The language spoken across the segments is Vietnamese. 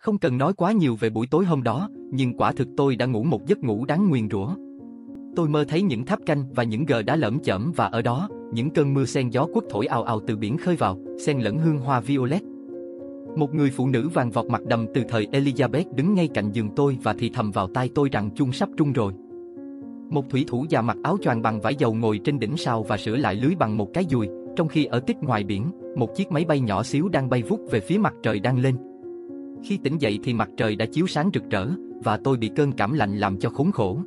Không cần nói quá nhiều về buổi tối hôm đó, nhưng quả thực tôi đã ngủ một giấc ngủ đáng nguyền rủa. Tôi mơ thấy những tháp canh và những gờ đá lởm chởm và ở đó, những cơn mưa sen gió quất thổi ào ào từ biển khơi vào, xen lẫn hương hoa violet. Một người phụ nữ vàng vọt mặt đầm từ thời Elizabeth đứng ngay cạnh giường tôi và thì thầm vào tai tôi rằng chung sắp trung rồi. Một thủy thủ già mặc áo choàng bằng vải dầu ngồi trên đỉnh sao và sửa lại lưới bằng một cái dùi, trong khi ở tích ngoài biển, một chiếc máy bay nhỏ xíu đang bay vút về phía mặt trời đang lên. Khi tỉnh dậy thì mặt trời đã chiếu sáng rực rỡ, và tôi bị cơn cảm lạnh làm cho khốn khổ.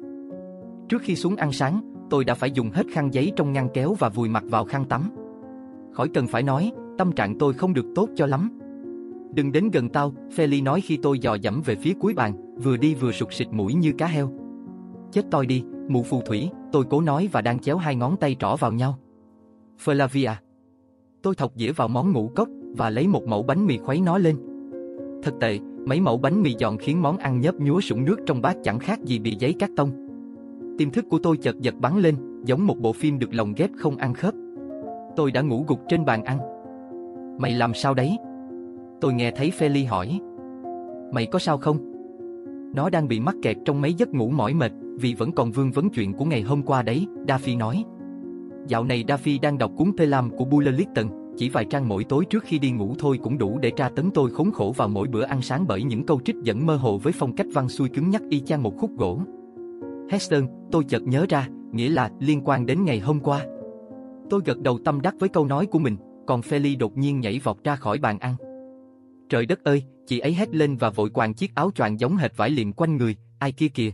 Trước khi xuống ăn sáng, tôi đã phải dùng hết khăn giấy trong ngăn kéo và vùi mặt vào khăn tắm. Khỏi cần phải nói, tâm trạng tôi không được tốt cho lắm. Đừng đến gần tao, Feli nói khi tôi dò dẫm về phía cuối bàn, vừa đi vừa sụt sịt mũi như cá heo. Chết toi đi, mụ phù thủy, tôi cố nói và đang chéo hai ngón tay trỏ vào nhau. Flavia. Tôi thọc dĩa vào món ngũ cốc và lấy một mẫu bánh mì khuấy nó lên. Thật tệ, mấy mẫu bánh mì giòn khiến món ăn nhấp nhúa sũng nước trong bát chẳng khác gì bị giấy cắt tông. Tiềm thức của tôi chợt giật bắn lên, giống một bộ phim được lồng ghép không ăn khớp. Tôi đã ngủ gục trên bàn ăn. Mày làm sao đấy? Tôi nghe thấy Feli hỏi. Mày có sao không? Nó đang bị mắc kẹt trong mấy giấc ngủ mỏi mệt, vì vẫn còn vương vấn chuyện của ngày hôm qua đấy, Daffy nói. Dạo này Daffy đang đọc cuốn Tê của Buller Litton chỉ vài trang mỗi tối trước khi đi ngủ thôi cũng đủ để tra tấn tôi khốn khổ vào mỗi bữa ăn sáng bởi những câu trích dẫn mơ hồ với phong cách văn xuôi cứng nhắc y chang một khúc gỗ. Heston, tôi chợt nhớ ra, nghĩa là liên quan đến ngày hôm qua. Tôi gật đầu tâm đắc với câu nói của mình, còn Feli đột nhiên nhảy vọt ra khỏi bàn ăn. Trời đất ơi, chị ấy hét lên và vội quàng chiếc áo choàng giống hệt vải liệm quanh người, ai kia kìa.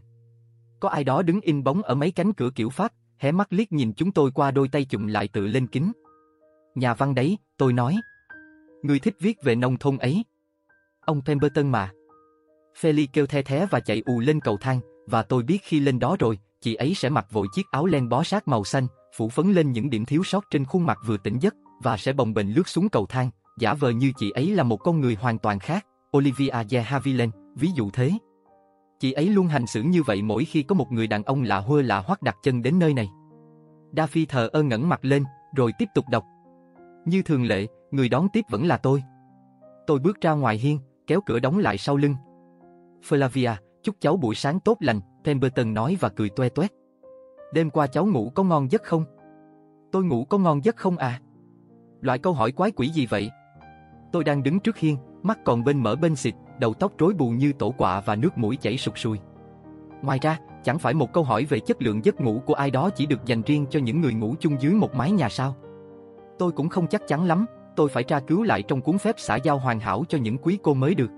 Có ai đó đứng in bóng ở mấy cánh cửa kiểu Pháp, hé mắt liếc nhìn chúng tôi qua đôi tay chụm lại tự lên kính. Nhà văn đấy, tôi nói. Người thích viết về nông thôn ấy. Ông Pemberton mà. Feli kêu the thé và chạy ù lên cầu thang, và tôi biết khi lên đó rồi, chị ấy sẽ mặc vội chiếc áo len bó sát màu xanh, phủ phấn lên những điểm thiếu sót trên khuôn mặt vừa tỉnh giấc, và sẽ bồng bềnh lướt xuống cầu thang, giả vờ như chị ấy là một con người hoàn toàn khác, Olivia de Havilland, ví dụ thế. Chị ấy luôn hành xử như vậy mỗi khi có một người đàn ông lạ hua lạ hoắc đặt chân đến nơi này. Daffy thờ ơ ngẩng mặt lên, rồi tiếp tục đọc. Như thường lệ, người đón tiếp vẫn là tôi. Tôi bước ra ngoài hiên, kéo cửa đóng lại sau lưng. Flavia, chúc cháu buổi sáng tốt lành, Pemberton nói và cười toe toét. Đêm qua cháu ngủ có ngon giấc không? Tôi ngủ có ngon giấc không à? Loại câu hỏi quái quỷ gì vậy? Tôi đang đứng trước hiên, mắt còn bên mở bên xịt, đầu tóc rối bù như tổ quạ và nước mũi chảy sụt sùi. Ngoài ra, chẳng phải một câu hỏi về chất lượng giấc ngủ của ai đó chỉ được dành riêng cho những người ngủ chung dưới một mái nhà sao? Tôi cũng không chắc chắn lắm, tôi phải tra cứu lại trong cuốn phép xã giao hoàn hảo cho những quý cô mới được.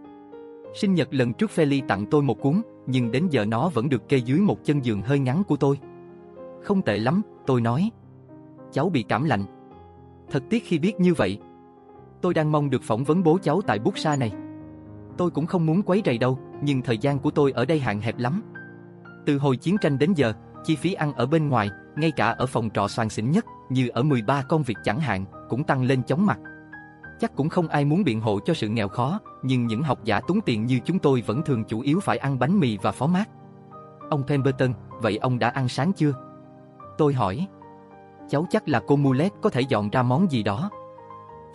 Sinh nhật lần trước Feli tặng tôi một cuốn, nhưng đến giờ nó vẫn được kê dưới một chân giường hơi ngắn của tôi. Không tệ lắm, tôi nói. Cháu bị cảm lạnh. Thật tiếc khi biết như vậy. Tôi đang mong được phỏng vấn bố cháu tại bút sa này. Tôi cũng không muốn quấy rầy đâu, nhưng thời gian của tôi ở đây hạn hẹp lắm. Từ hồi chiến tranh đến giờ, chi phí ăn ở bên ngoài, ngay cả ở phòng trọ soàn xỉn nhất, như ở 13 công việc chẳng hạn, cũng tăng lên chóng mặt. Chắc cũng không ai muốn biện hộ cho sự nghèo khó, nhưng những học giả túng tiền như chúng tôi vẫn thường chủ yếu phải ăn bánh mì và phó mát. Ông Pemberton, vậy ông đã ăn sáng chưa? Tôi hỏi. Cháu chắc là cô Mulet có thể dọn ra món gì đó.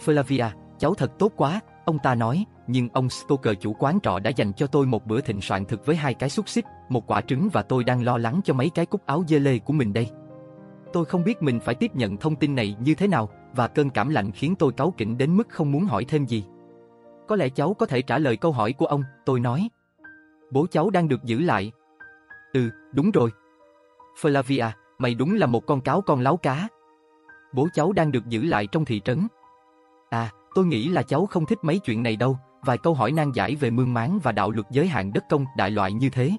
Flavia, cháu thật tốt quá, ông ta nói, nhưng ông Stoker chủ quán trọ đã dành cho tôi một bữa thịnh soạn thực với hai cái xúc xích, một quả trứng và tôi đang lo lắng cho mấy cái cúc áo dê lê của mình đây. Tôi không biết mình phải tiếp nhận thông tin này như thế nào, và cơn cảm lạnh khiến tôi cáu kỉnh đến mức không muốn hỏi thêm gì. Có lẽ cháu có thể trả lời câu hỏi của ông, tôi nói. Bố cháu đang được giữ lại. Ừ, đúng rồi. Flavia, mày đúng là một con cáo con láo cá. Bố cháu đang được giữ lại trong thị trấn. À, tôi nghĩ là cháu không thích mấy chuyện này đâu, vài câu hỏi nan giải về mương máng và đạo luật giới hạn đất công đại loại như thế.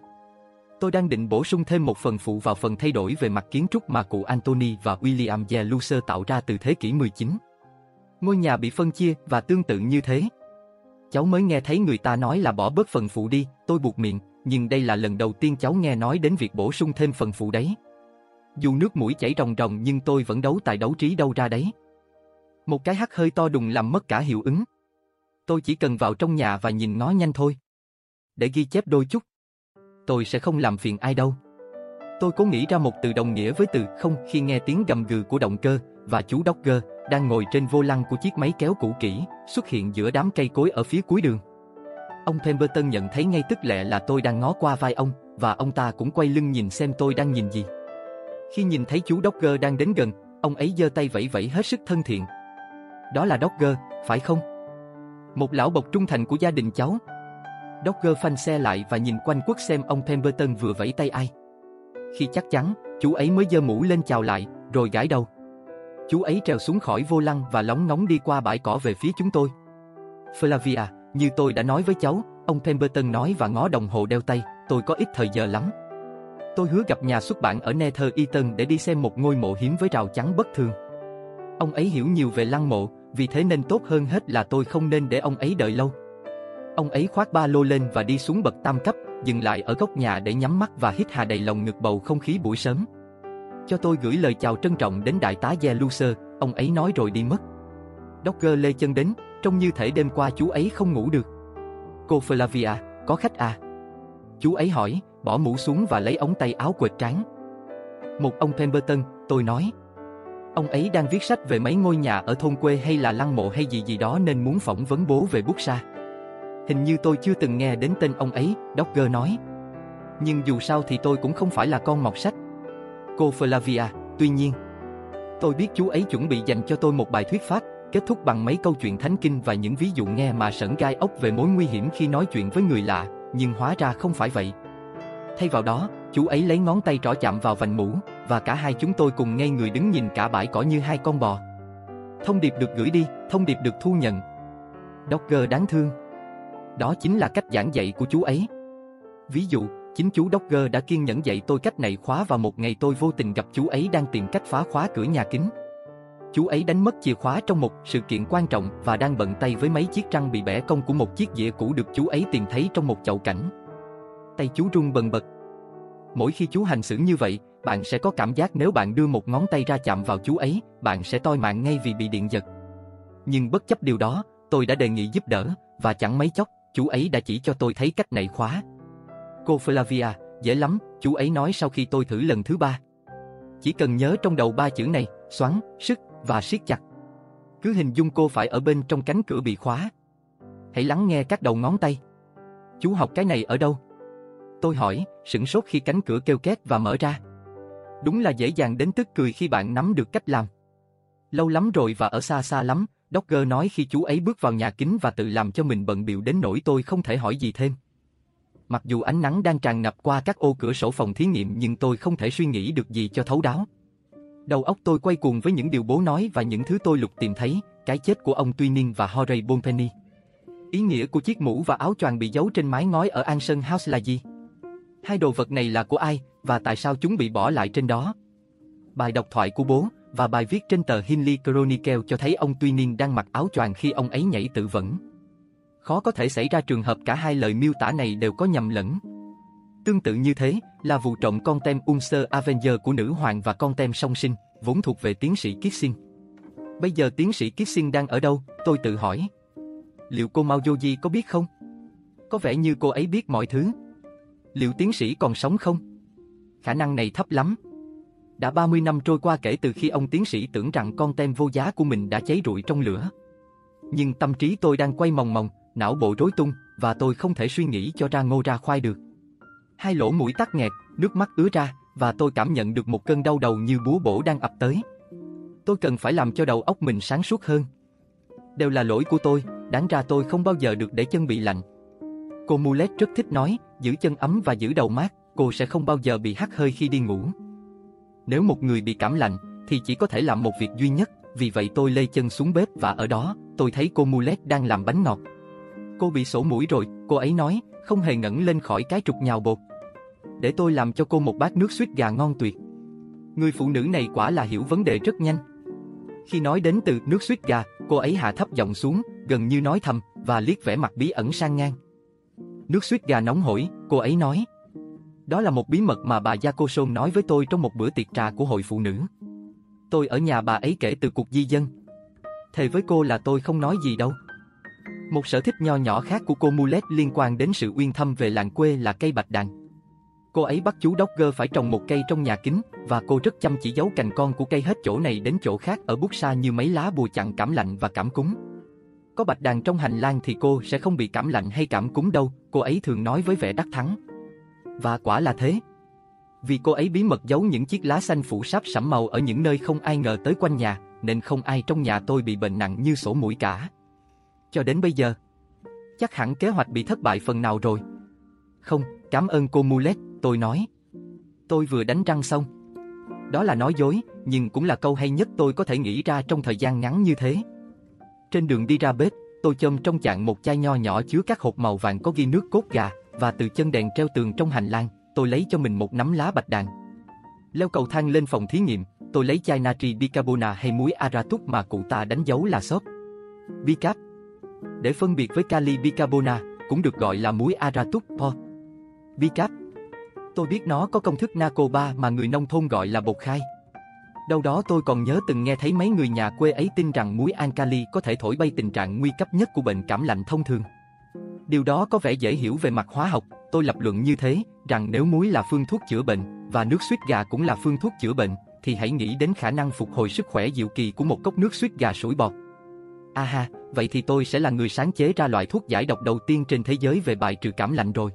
Tôi đang định bổ sung thêm một phần phụ vào phần thay đổi về mặt kiến trúc mà cụ Anthony và William Jeluser tạo ra từ thế kỷ 19. Ngôi nhà bị phân chia và tương tự như thế. Cháu mới nghe thấy người ta nói là bỏ bớt phần phụ đi, tôi buộc miệng, nhưng đây là lần đầu tiên cháu nghe nói đến việc bổ sung thêm phần phụ đấy. Dù nước mũi chảy ròng ròng nhưng tôi vẫn đấu tài đấu trí đâu ra đấy. Một cái hắt hơi to đùng làm mất cả hiệu ứng. Tôi chỉ cần vào trong nhà và nhìn nó nhanh thôi. Để ghi chép đôi chút. Tôi sẽ không làm phiền ai đâu. Tôi cố nghĩ ra một từ đồng nghĩa với từ không khi nghe tiếng gầm gừ của động cơ và chú Dogger đang ngồi trên vô lăng của chiếc máy kéo cũ kỹ xuất hiện giữa đám cây cối ở phía cuối đường. Ông Pemberton nhận thấy ngay tức lẹ là tôi đang ngó qua vai ông, và ông ta cũng quay lưng nhìn xem tôi đang nhìn gì. Khi nhìn thấy chú Dogger đang đến gần, ông ấy giơ tay vẫy vẫy hết sức thân thiện. Đó là Dogger, phải không? Một lão bộc trung thành của gia đình cháu. Dogger phanh xe lại và nhìn quanh quất xem ông Pemberton vừa vẫy tay ai. Khi chắc chắn, chú ấy mới giơ mũ lên chào lại, rồi gãi đầu. Chú ấy trèo xuống khỏi vô lăng và lóng ngóng đi qua bãi cỏ về phía chúng tôi. Flavia, như tôi đã nói với cháu, ông Pemberton nói và ngó đồng hồ đeo tay, tôi có ít thời giờ lắm. Tôi hứa gặp nhà xuất bản ở Nether Eaton để đi xem một ngôi mộ hiếm với rào chắn bất thường. Ông ấy hiểu nhiều về lăng mộ, vì thế nên tốt hơn hết là tôi không nên để ông ấy đợi lâu. Ông ấy khoác ba lô lên và đi xuống bậc tam cấp, dừng lại ở góc nhà để nhắm mắt và hít hà đầy lòng ngực bầu không khí buổi sớm. Cho tôi gửi lời chào trân trọng đến đại tá Ye Lucer, ông ấy nói rồi đi mất. Dogger lê chân đến, trông như thể đêm qua chú ấy không ngủ được. Cô Flavia, có khách à? Chú ấy hỏi, bỏ mũ xuống và lấy ống tay áo quệt trán. Một ông Pemberton, tôi nói. Ông ấy đang viết sách về mấy ngôi nhà ở thôn quê hay là lăng mộ hay gì gì đó nên muốn phỏng vấn bố về bút sa. Hình như tôi chưa từng nghe đến tên ông ấy, Dogger nói. Nhưng dù sao thì tôi cũng không phải là con mọt sách. Cô Flavia, tuy nhiên. Tôi biết chú ấy chuẩn bị dành cho tôi một bài thuyết pháp, kết thúc bằng mấy câu chuyện thánh kinh và những ví dụ nghe mà sởn gai ốc về mối nguy hiểm khi nói chuyện với người lạ, nhưng hóa ra không phải vậy. Thay vào đó, chú ấy lấy ngón tay trỏ chạm vào vành mũ, và cả hai chúng tôi cùng ngay người đứng nhìn cả bãi cỏ như hai con bò. Thông điệp được gửi đi, thông điệp được thu nhận. Dogger đáng thương. Đó chính là cách giảng dạy của chú ấy. Ví dụ, chính chú Dogger đã kiên nhẫn dạy tôi cách này khóa và một ngày tôi vô tình gặp chú ấy đang tìm cách phá khóa cửa nhà kính. Chú ấy đánh mất chìa khóa trong một sự kiện quan trọng và đang bận tay với mấy chiếc răng bị bẻ cong của một chiếc dĩa cũ được chú ấy tìm thấy trong một chậu cảnh. Tay chú run bần bật. Mỗi khi chú hành xử như vậy, bạn sẽ có cảm giác nếu bạn đưa một ngón tay ra chạm vào chú ấy, bạn sẽ toi mạng ngay vì bị điện giật. Nhưng bất chấp điều đó, tôi đã đề nghị giúp đỡ, và chẳng mấy chốc, chú ấy đã chỉ cho tôi thấy cách này khóa. Cô Flavia, dễ lắm, chú ấy nói sau khi tôi thử lần thứ ba. Chỉ cần nhớ trong đầu ba chữ này, xoắn, sức và siết chặt. Cứ hình dung cô phải ở bên trong cánh cửa bị khóa. Hãy lắng nghe các đầu ngón tay. Chú học cái này ở đâu? Tôi hỏi, sửng sốt khi cánh cửa kêu két và mở ra. Đúng là dễ dàng đến tức cười khi bạn nắm được cách làm. Lâu lắm rồi và ở xa xa lắm, Dogger nói khi chú ấy bước vào nhà kính và tự làm cho mình bận biểu đến nỗi tôi không thể hỏi gì thêm. Mặc dù ánh nắng đang tràn ngập qua các ô cửa sổ phòng thí nghiệm nhưng tôi không thể suy nghĩ được gì cho thấu đáo. Đầu óc tôi quay cuồng với những điều bố nói và những thứ tôi lục tìm thấy, cái chết của ông tuy Twining và Horay Bonpenny. Ý nghĩa của chiếc mũ và áo choàng bị giấu trên mái ngói ở Anson House là gì? Hai đồ vật này là của ai và tại sao chúng bị bỏ lại trên đó? Bài đọc thoại của bố và bài viết trên tờ Hinley Chronicle cho thấy ông Twining đang mặc áo choàng khi ông ấy nhảy tự vẫn. Khó có thể xảy ra trường hợp cả hai lời miêu tả này đều có nhầm lẫn. Tương tự như thế là vụ trộm con tem Unser Avenger của nữ hoàng và con tem song sinh, vốn thuộc về tiến sĩ Kissing. Bây giờ tiến sĩ Kissing đang ở đâu, tôi tự hỏi. Liệu cô Mao Yoji có biết không? Có vẻ như cô ấy biết mọi thứ. Liệu tiến sĩ còn sống không? Khả năng này thấp lắm. Đã 30 năm trôi qua kể từ khi ông tiến sĩ tưởng rằng con tem vô giá của mình đã cháy rụi trong lửa. Nhưng tâm trí tôi đang quay mòng mòng, não bộ rối tung, và tôi không thể suy nghĩ cho ra ngô ra khoai được. Hai lỗ mũi tắc nghẹt, nước mắt ứa ra, và tôi cảm nhận được một cơn đau đầu như búa bổ đang ập tới. Tôi cần phải làm cho đầu óc mình sáng suốt hơn. Đều là lỗi của tôi, đáng ra tôi không bao giờ được để chân bị lạnh. Cô Mulet rất thích nói, giữ chân ấm và giữ đầu mát, cô sẽ không bao giờ bị hắt hơi khi đi ngủ. Nếu một người bị cảm lạnh, thì chỉ có thể làm một việc duy nhất, vì vậy tôi lê chân xuống bếp và ở đó, tôi thấy cô Mulet đang làm bánh ngọt. Cô bị sổ mũi rồi, cô ấy nói, không hề ngẩng lên khỏi cái trục nhào bột. Để tôi làm cho cô một bát nước suýt gà ngon tuyệt. Người phụ nữ này quả là hiểu vấn đề rất nhanh. Khi nói đến từ nước suýt gà, cô ấy hạ thấp giọng xuống, gần như nói thầm, và liếc vẻ mặt bí ẩn sang ngang. Nước suýt gà nóng hổi, cô ấy nói. Đó là một bí mật mà bà Gia Cô Sôn nói với tôi trong một bữa tiệc trà của hội phụ nữ. Tôi ở nhà bà ấy kể từ cuộc di dân. Thề với cô là tôi không nói gì đâu. Một sở thích nho nhỏ khác của cô Mulet liên quan đến sự uyên thâm về làng quê là cây bạch đàn. Cô ấy bắt chú Dogger phải trồng một cây trong nhà kính, và cô rất chăm chỉ giấu cành con của cây hết chỗ này đến chỗ khác ở bút xa như mấy lá bùa chặn cảm lạnh và cảm cúm. Có bạch đàn trong hành lang thì cô sẽ không bị cảm lạnh hay cảm cúm đâu, cô ấy thường nói với vẻ đắc thắng. Và quả là thế. Vì cô ấy bí mật giấu những chiếc lá xanh phủ sáp sẫm màu ở những nơi không ai ngờ tới quanh nhà, nên không ai trong nhà tôi bị bệnh nặng như sổ mũi cả. Cho đến bây giờ, chắc hẳn kế hoạch bị thất bại phần nào rồi. Không, cảm ơn cô Mulet, tôi nói. Tôi vừa đánh răng xong. Đó là nói dối, nhưng cũng là câu hay nhất tôi có thể nghĩ ra trong thời gian ngắn như thế. Trên đường đi ra bếp, tôi châm trong chạn một chai nho nhỏ chứa các hột màu vàng có ghi nước cốt gà, và từ chân đèn treo tường trong hành lang, tôi lấy cho mình một nắm lá bạch đàn. Leo cầu thang lên phòng thí nghiệm, tôi lấy chai natri bicarbona hay muối aratut mà cụ ta đánh dấu là xốp. Bicap Để phân biệt với kali bicarbona, cũng được gọi là muối aratut po. Bicap Tôi biết nó có công thức NACO 3 mà người nông thôn gọi là bột khai. Đâu đó tôi còn nhớ từng nghe thấy mấy người nhà quê ấy tin rằng muối ankali có thể thổi bay tình trạng nguy cấp nhất của bệnh cảm lạnh thông thường. Điều đó có vẻ dễ hiểu về mặt hóa học, tôi lập luận như thế, rằng nếu muối là phương thuốc chữa bệnh, và nước suýt gà cũng là phương thuốc chữa bệnh, thì hãy nghĩ đến khả năng phục hồi sức khỏe diệu kỳ của một cốc nước suýt gà sủi bọt. Aha, vậy thì tôi sẽ là người sáng chế ra loại thuốc giải độc đầu tiên trên thế giới về bài trừ cảm lạnh rồi.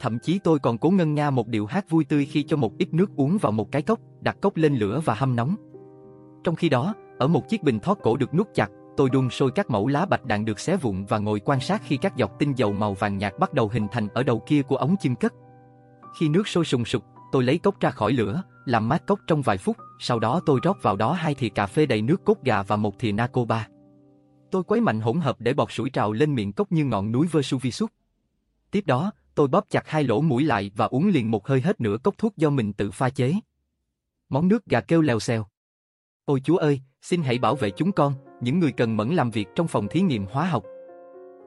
Thậm chí tôi còn cố ngân nga một điệu hát vui tươi khi cho một ít nước uống vào một cái cốc, đặt cốc lên lửa và hâm nóng. Trong khi đó, ở một chiếc bình thoát cổ được nút chặt, tôi đun sôi các mẫu lá bạch đạn được xé vụn và ngồi quan sát khi các giọt tinh dầu màu vàng nhạt bắt đầu hình thành ở đầu kia của ống chưng cất. Khi nước sôi sùng sục, tôi lấy cốc ra khỏi lửa, làm mát cốc trong vài phút, sau đó tôi rót vào đó hai thìa cà phê đầy nước cốt gà và một thìa Nacoba. Tôi quấy mạnh hỗn hợp để bọt sủi trào lên miệng cốc như ngọn núi Vesuvius. Tiếp đó, tôi bóp chặt hai lỗ mũi lại và uống liền một hơi hết nửa cốc thuốc do mình tự pha chế. Món nước gà kêu lèo xèo. Ôi chúa ơi, xin hãy bảo vệ chúng con, những người cần mẫn làm việc trong phòng thí nghiệm hóa học.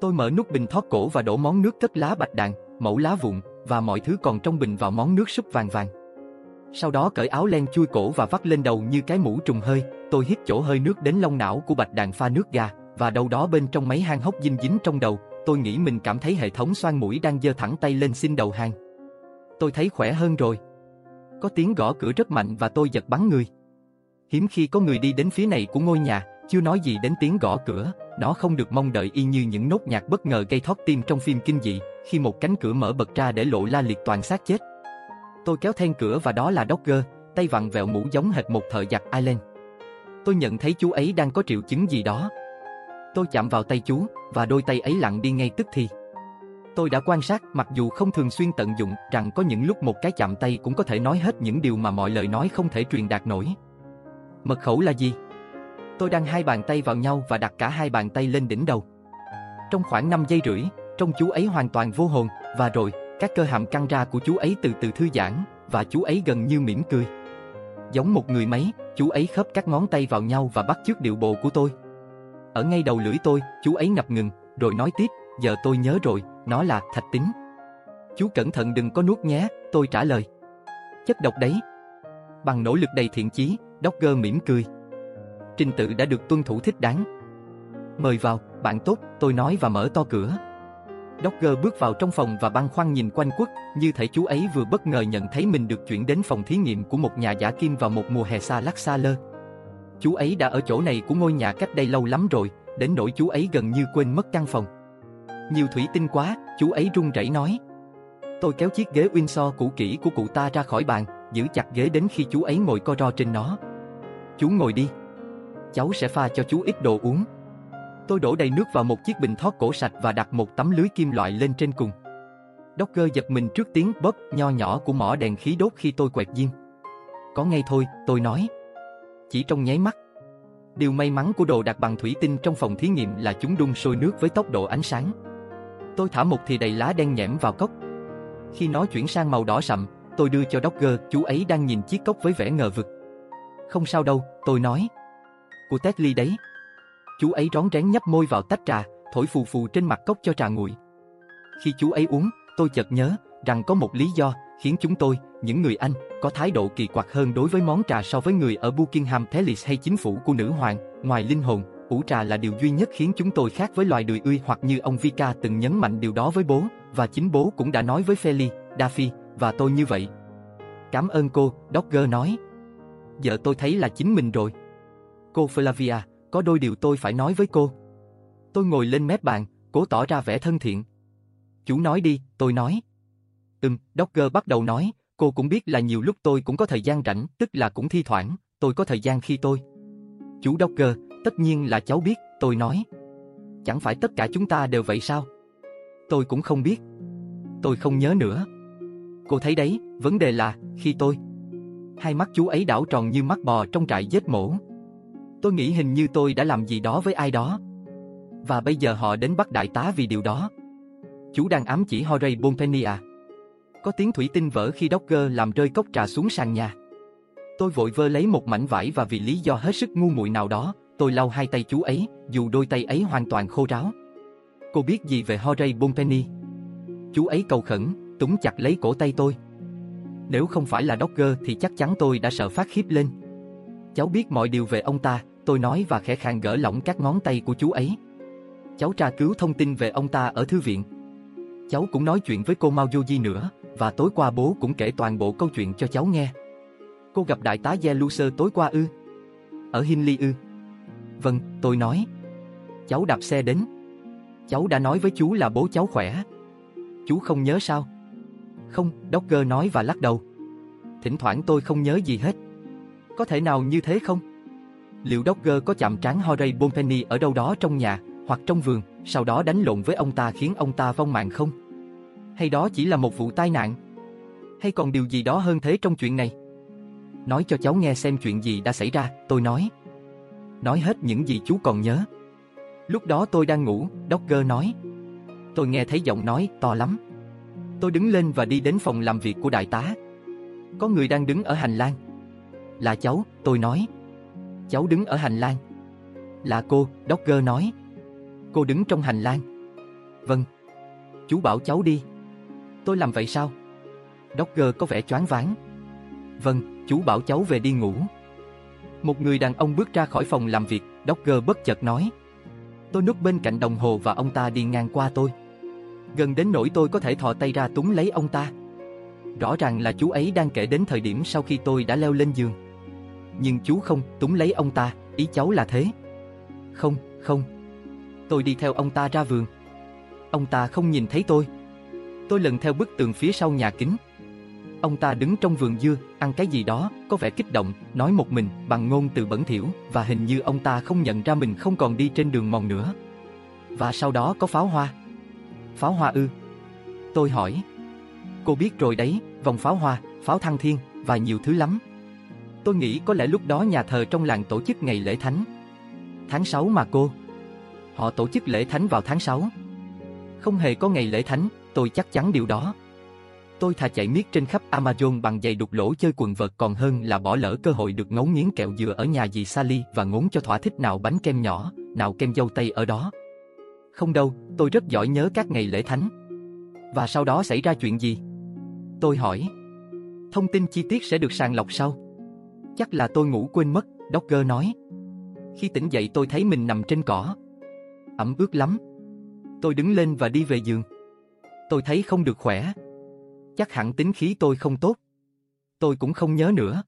Tôi mở nút bình thoát cổ và đổ món nước tất lá bạch đàn, mẫu lá vụn và mọi thứ còn trong bình vào món nước súp vàng vàng. Sau đó cởi áo len chui cổ và vắt lên đầu như cái mũ trùng hơi, tôi hít chỗ hơi nước đến lông não của bạch đàn pha nước gà, và đâu đó bên trong mấy hang hốc dinh dính trong đầu, tôi nghĩ mình cảm thấy hệ thống xoan mũi đang giơ thẳng tay lên xin đầu hàng. Tôi thấy khỏe hơn rồi. Có tiếng gõ cửa rất mạnh và tôi giật bắn người. Hiếm khi có người đi đến phía này của ngôi nhà, chưa nói gì đến tiếng gõ cửa, nó không được mong đợi y như những nốt nhạc bất ngờ gây thót tim trong phim kinh dị, khi một cánh cửa mở bật ra để lộ la liệt toàn xác chết. Tôi kéo then cửa và đó là Dogger, tay vặn vẹo mũ giống hệt một thợ giặt Ireland. Tôi nhận thấy chú ấy đang có triệu chứng gì đó. Tôi chạm vào tay chú, và đôi tay ấy lặng đi ngay tức thì. Tôi đã quan sát, mặc dù không thường xuyên tận dụng, rằng có những lúc một cái chạm tay cũng có thể nói hết những điều mà mọi lời nói không thể truyền đạt nổi. Mật khẩu là gì? Tôi đang hai bàn tay vào nhau và đặt cả hai bàn tay lên đỉnh đầu. Trong khoảng 5 giây rưỡi, trong chú ấy hoàn toàn vô hồn, và rồi, các cơ hàm căng ra của chú ấy từ từ thư giãn, và chú ấy gần như mỉm cười. Giống một người máy, chú ấy khớp các ngón tay vào nhau và bắt chước điệu bộ của tôi. Ở ngay đầu lưỡi tôi, chú ấy ngập ngừng, rồi nói tiếp, giờ tôi nhớ rồi, nó là thạch tín. Chú cẩn thận đừng có nuốt nhé, tôi trả lời. Chất độc đấy. Bằng nỗ lực đầy thiện chí, Dogger mỉm cười. Trình tự đã được tuân thủ thích đáng. Mời vào, bạn tốt, tôi nói và mở to cửa. Dogger bước vào trong phòng và băn khoăn nhìn quanh quất, như thể chú ấy vừa bất ngờ nhận thấy mình được chuyển đến phòng thí nghiệm của một nhà giả kim vào một mùa hè xa lắc xa lơ. Chú ấy đã ở chỗ này của ngôi nhà cách đây lâu lắm rồi, đến nỗi chú ấy gần như quên mất căn phòng. Nhiều thủy tinh quá, chú ấy run rẩy nói. Tôi kéo chiếc ghế Windsor cũ kỹ của cụ ta ra khỏi bàn, giữ chặt ghế đến khi chú ấy ngồi co ro trên nó. Chú ngồi đi. Cháu sẽ pha cho chú ít đồ uống. Tôi đổ đầy nước vào một chiếc bình thoát cổ sạch và đặt một tấm lưới kim loại lên trên cùng. Docker giật mình trước tiếng bóp nho nhỏ của mỏ đèn khí đốt khi tôi quẹt diêm. Có ngay thôi, tôi nói. Chỉ trong nháy mắt. Điều may mắn của đồ đặt bằng thủy tinh trong phòng thí nghiệm là chúng đun sôi nước với tốc độ ánh sáng. Tôi thả một thì đầy lá đen nhẽm vào cốc. Khi nó chuyển sang màu đỏ sậm, tôi đưa cho Dogger, chú ấy đang nhìn chiếc cốc với vẻ ngờ vực. Không sao đâu, tôi nói. Của Tedley đấy. Chú ấy rón rén nhấp môi vào tách trà, thổi phù phù trên mặt cốc cho trà nguội. Khi chú ấy uống, tôi chợt nhớ rằng có một lý do khiến chúng tôi, những người Anh, có thái độ kỳ quặc hơn đối với món trà so với người ở Buckingham Palace hay chính phủ của nữ hoàng, ngoài linh hồn, ủ trà là điều duy nhất khiến chúng tôi khác với loài đười ươi hoặc như ông Vika từng nhấn mạnh điều đó với bố, và chính bố cũng đã nói với Feli, Daffy, và tôi như vậy. Cảm ơn cô, Dogger nói. Giờ tôi thấy là chính mình rồi. Cô Flavia, có đôi điều tôi phải nói với cô. Tôi ngồi lên mép bàn, cố tỏ ra vẻ thân thiện. Chú nói đi, tôi nói. Ừm, Dogger bắt đầu nói, cô cũng biết là nhiều lúc tôi cũng có thời gian rảnh, tức là cũng thi thoảng, tôi có thời gian khi tôi. Chú Dogger, tất nhiên là cháu biết, tôi nói. Chẳng phải tất cả chúng ta đều vậy sao? Tôi cũng không biết. Tôi không nhớ nữa. Cô thấy đấy, vấn đề là, khi tôi... Hai mắt chú ấy đảo tròn như mắt bò trong trại giết mổ. Tôi nghĩ hình như tôi đã làm gì đó với ai đó. Và bây giờ họ đến bắt đại tá vì điều đó. Chú đang ám chỉ Horay Bonpenny à? Có tiếng thủy tinh vỡ khi Docker làm rơi cốc trà xuống sàn nhà. Tôi vội vơ lấy một mảnh vải và vì lý do hết sức ngu muội nào đó, tôi lau hai tay chú ấy, dù đôi tay ấy hoàn toàn khô ráo. Cô biết gì về Horay Bonpenny? Chú ấy cầu khẩn, túng chặt lấy cổ tay tôi. Nếu không phải là Dogger thì chắc chắn tôi đã sợ phát khiếp lên. Cháu biết mọi điều về ông ta, tôi nói và khẽ khàng gỡ lỏng các ngón tay của chú ấy. Cháu tra cứu thông tin về ông ta ở thư viện. Cháu cũng nói chuyện với cô Mao Yoji nữa, và tối qua bố cũng kể toàn bộ câu chuyện cho cháu nghe. Cô gặp đại tá Yeluser tối qua ư? Ở Hinley ư? Vâng, tôi nói. Cháu đạp xe đến. Cháu đã nói với chú là bố cháu khỏe. Chú không nhớ sao? Không, Dogger nói và lắc đầu. Thỉnh thoảng tôi không nhớ gì hết. Có thể nào như thế không? Liệu Dogger có chạm trán Horay Bonpenny ở đâu đó trong nhà, hoặc trong vườn, sau đó đánh lộn với ông ta khiến ông ta vong mạng không? Hay đó chỉ là một vụ tai nạn? Hay còn điều gì đó hơn thế trong chuyện này? Nói cho cháu nghe xem chuyện gì đã xảy ra, tôi nói. Nói hết những gì chú còn nhớ. Lúc đó tôi đang ngủ, Dogger nói. Tôi nghe thấy giọng nói to lắm. Tôi đứng lên và đi đến phòng làm việc của đại tá. Có người đang đứng ở hành lang. Là cháu, tôi nói. Cháu đứng ở hành lang. Là cô, Dogger nói. Cô đứng trong hành lang. Vâng. Chú bảo cháu đi. Tôi làm vậy sao? Dogger có vẻ choáng váng. Vâng, chú bảo cháu về đi ngủ. Một người đàn ông bước ra khỏi phòng làm việc, Dogger bất chợt nói. Tôi núp bên cạnh đồng hồ và ông ta đi ngang qua tôi. Gần đến nỗi tôi có thể thò tay ra túng lấy ông ta. Rõ ràng là chú ấy đang kể đến thời điểm sau khi tôi đã leo lên giường. Nhưng chú không túng lấy ông ta, ý cháu là thế. Không, không. Tôi đi theo ông ta ra vườn. Ông ta không nhìn thấy tôi. Tôi lần theo bức tường phía sau nhà kính. Ông ta đứng trong vườn dưa, ăn cái gì đó, có vẻ kích động, nói một mình, bằng ngôn từ bẩn thỉu, và hình như ông ta không nhận ra mình không còn đi trên đường mòn nữa. Và sau đó có pháo hoa. Pháo hoa ư? Tôi hỏi. Cô biết rồi đấy, vòng pháo hoa, pháo thăng thiên, và nhiều thứ lắm. Tôi nghĩ có lẽ lúc đó nhà thờ trong làng tổ chức ngày lễ thánh. Tháng 6 mà cô. Họ tổ chức lễ thánh vào tháng 6. Không hề có ngày lễ thánh, tôi chắc chắn điều đó. Tôi thà chạy miết trên khắp Amazon bằng giày đục lỗ chơi quần vợt còn hơn là bỏ lỡ cơ hội được ngấu nghiến kẹo dừa ở nhà dì Sally và ngốn cho thỏa thích nào bánh kem nhỏ, nào kem dâu tây ở đó. Không đâu, tôi rất giỏi nhớ các ngày lễ thánh. Và sau đó xảy ra chuyện gì? Tôi hỏi. Thông tin chi tiết sẽ được sàng lọc sau. Chắc là tôi ngủ quên mất, Dogger nói. Khi tỉnh dậy tôi thấy mình nằm trên cỏ. Ẩm ướt lắm. Tôi đứng lên và đi về giường. Tôi thấy không được khỏe. Chắc hẳn tính khí tôi không tốt. Tôi cũng không nhớ nữa.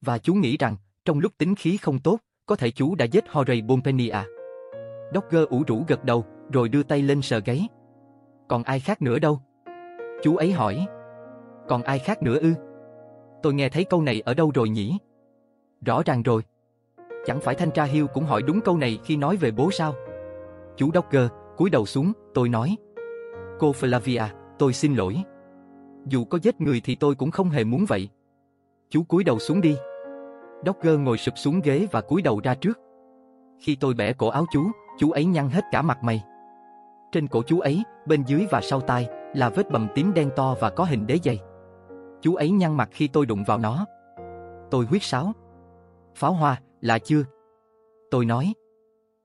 Và chú nghĩ rằng, trong lúc tính khí không tốt, có thể chú đã giết Horay Bonpenny à? Dogger ủ rũ gật đầu, rồi đưa tay lên sờ gáy. Còn ai khác nữa đâu? Chú ấy hỏi. Còn ai khác nữa ư? Tôi nghe thấy câu này ở đâu rồi nhỉ? Rõ ràng rồi. Chẳng phải thanh tra Hill cũng hỏi đúng câu này khi nói về bố sao? Chú Dogger, cúi đầu xuống, tôi nói. Cô Flavia, tôi xin lỗi. Dù có giết người thì tôi cũng không hề muốn vậy. Chú cúi đầu xuống đi. Dogger ngồi sụp xuống ghế và cúi đầu ra trước. Khi tôi bẻ cổ áo chú, chú ấy nhăn hết cả mặt mày. Trên cổ chú ấy, bên dưới và sau tai, là vết bầm tím đen to và có hình đế dày. Chú ấy nhăn mặt khi tôi đụng vào nó. Tôi huyết sáo. Pháo hoa, là chưa? Tôi nói.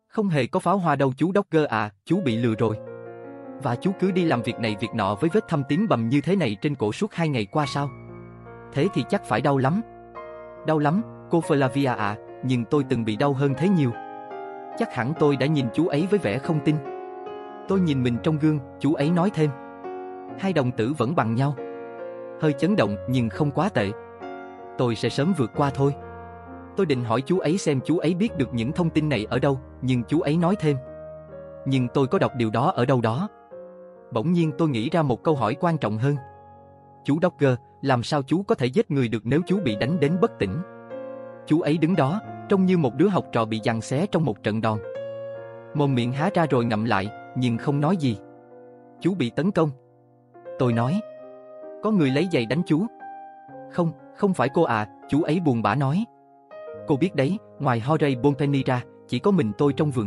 Không hề có pháo hoa đâu chú Dogger à, chú bị lừa rồi. Và chú cứ đi làm việc này việc nọ với vết thâm tím bầm như thế này trên cổ suốt hai ngày qua sao? Thế thì chắc phải đau lắm. Đau lắm, cô Flavia ạ, nhưng tôi từng bị đau hơn thế nhiều. Chắc hẳn tôi đã nhìn chú ấy với vẻ không tin. Tôi nhìn mình trong gương, chú ấy nói thêm. Hai đồng tử vẫn bằng nhau. Hơi chấn động nhưng không quá tệ. Tôi sẽ sớm vượt qua thôi. Tôi định hỏi chú ấy xem chú ấy biết được những thông tin này ở đâu, nhưng chú ấy nói thêm. nhưng tôi có đọc điều đó ở đâu đó. Bỗng nhiên tôi nghĩ ra một câu hỏi quan trọng hơn. Chú Docker, làm sao chú có thể giết người được nếu chú bị đánh đến bất tỉnh? Chú ấy đứng đó, trông như một đứa học trò bị giằng xé trong một trận đòn. Mồm miệng há ra rồi ngậm lại, nhưng không nói gì. Chú bị tấn công. Tôi nói. Có người lấy giày đánh chú. Không, không phải cô à, chú ấy buồn bã nói. Cô biết đấy, ngoài Horay Bonpenny ra, chỉ có mình tôi trong vườn